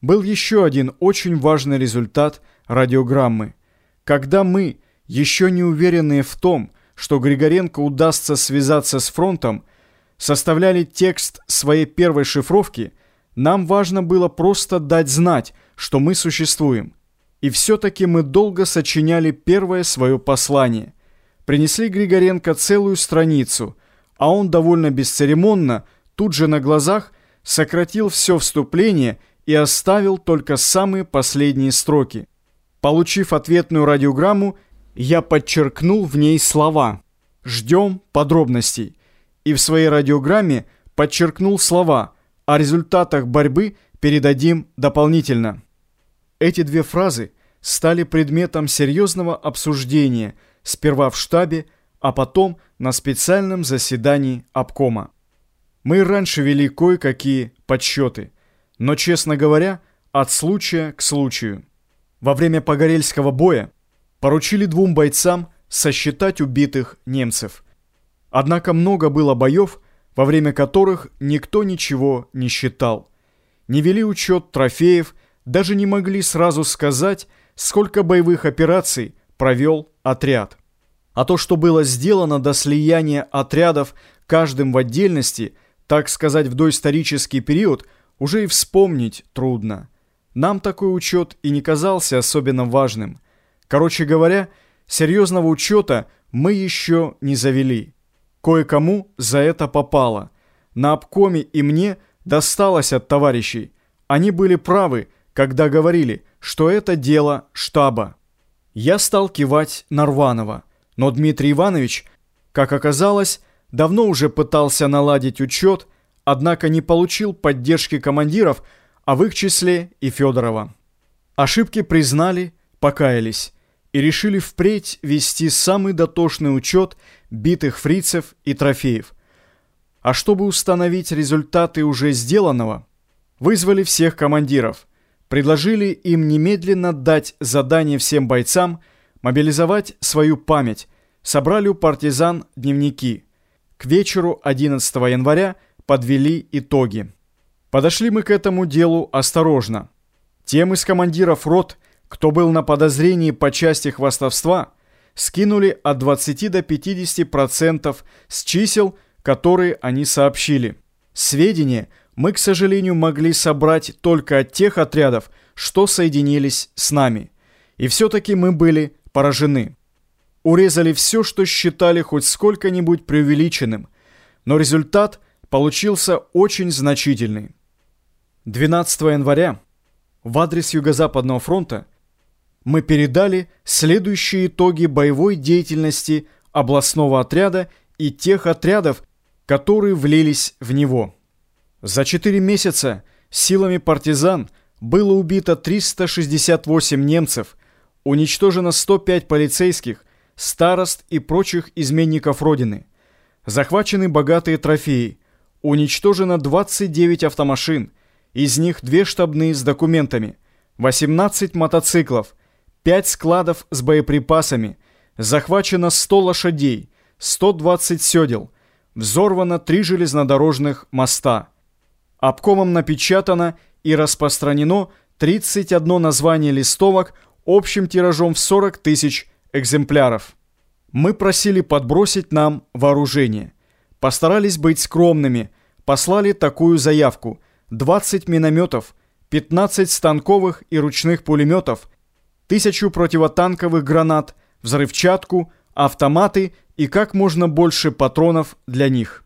Был еще один очень важный результат радиограммы. Когда мы, еще не уверенные в том, что Григоренко удастся связаться с фронтом, составляли текст своей первой шифровки, нам важно было просто дать знать, что мы существуем. И все-таки мы долго сочиняли первое свое послание. Принесли Григоренко целую страницу, а он довольно бесцеремонно, тут же на глазах, сократил все вступление и оставил только самые последние строки. Получив ответную радиограмму, я подчеркнул в ней слова «Ждем подробностей» и в своей радиограмме подчеркнул слова «О результатах борьбы передадим дополнительно». Эти две фразы стали предметом серьезного обсуждения сперва в штабе, а потом на специальном заседании обкома. Мы раньше вели кое-какие подсчеты, но, честно говоря, от случая к случаю. Во время Погорельского боя поручили двум бойцам сосчитать убитых немцев. Однако много было боев, во время которых никто ничего не считал. Не вели учет трофеев, даже не могли сразу сказать, сколько боевых операций провел отряд. А то, что было сделано до слияния отрядов каждым в отдельности – так сказать, в доисторический период, уже и вспомнить трудно. Нам такой учет и не казался особенно важным. Короче говоря, серьезного учета мы еще не завели. Кое-кому за это попало. На обкоме и мне досталось от товарищей. Они были правы, когда говорили, что это дело штаба. Я стал кивать Нарванова, но Дмитрий Иванович, как оказалось, давно уже пытался наладить учет, однако не получил поддержки командиров, а в их числе и Федорова. Ошибки признали, покаялись и решили впредь вести самый дотошный учет битых фрицев и трофеев. А чтобы установить результаты уже сделанного, вызвали всех командиров, предложили им немедленно дать задание всем бойцам мобилизовать свою память, собрали у партизан дневники – к вечеру 11 января подвели итоги. Подошли мы к этому делу осторожно. Тем из командиров рот, кто был на подозрении по части хвастовства, скинули от 20 до 50% с чисел, которые они сообщили. Сведения мы, к сожалению, могли собрать только от тех отрядов, что соединились с нами. И все-таки мы были поражены урезали все, что считали хоть сколько-нибудь преувеличенным, но результат получился очень значительный. 12 января в адрес Юго-Западного фронта мы передали следующие итоги боевой деятельности областного отряда и тех отрядов, которые влились в него. За 4 месяца силами партизан было убито 368 немцев, уничтожено 105 полицейских, старост и прочих изменников Родины. Захвачены богатые трофеи. Уничтожено 29 автомашин, из них две штабные с документами, 18 мотоциклов, 5 складов с боеприпасами, захвачено 100 лошадей, 120 седел, взорвано 3 железнодорожных моста. Обкомом напечатано и распространено 31 название листовок общим тиражом в 40 тысяч экземпляров. Мы просили подбросить нам вооружение. Постарались быть скромными, послали такую заявку. 20 минометов, 15 станковых и ручных пулеметов, тысячу противотанковых гранат, взрывчатку, автоматы и как можно больше патронов для них.